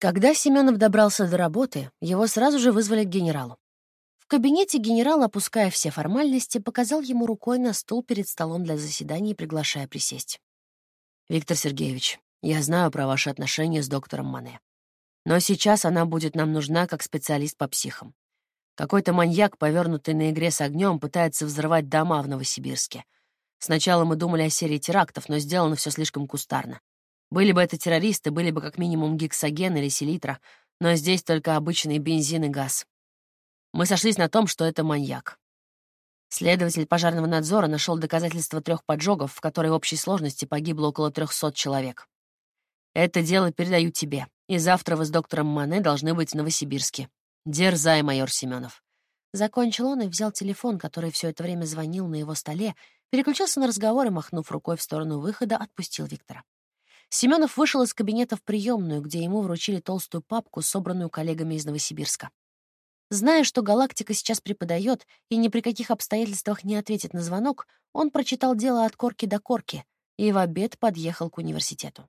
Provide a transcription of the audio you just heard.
Когда Семенов добрался до работы, его сразу же вызвали к генералу. В кабинете генерал, опуская все формальности, показал ему рукой на стул перед столом для заседаний, приглашая присесть. «Виктор Сергеевич, я знаю про ваши отношения с доктором Мане. Но сейчас она будет нам нужна как специалист по психам. Какой-то маньяк, повернутый на игре с огнем, пытается взрывать дома в Новосибирске. Сначала мы думали о серии терактов, но сделано все слишком кустарно. Были бы это террористы, были бы как минимум гексоген или селитра, но здесь только обычный бензин и газ. Мы сошлись на том, что это маньяк. Следователь пожарного надзора нашел доказательства трех поджогов, в которой в общей сложности погибло около 300 человек. Это дело передаю тебе, и завтра вы с доктором Мане должны быть в Новосибирске. Дерзай, майор Семенов. Закончил он и взял телефон, который все это время звонил на его столе, переключился на разговор и, махнув рукой в сторону выхода, отпустил Виктора. Семенов вышел из кабинета в приемную, где ему вручили толстую папку, собранную коллегами из Новосибирска. Зная, что галактика сейчас преподает и ни при каких обстоятельствах не ответит на звонок, он прочитал дело от корки до корки и в обед подъехал к университету.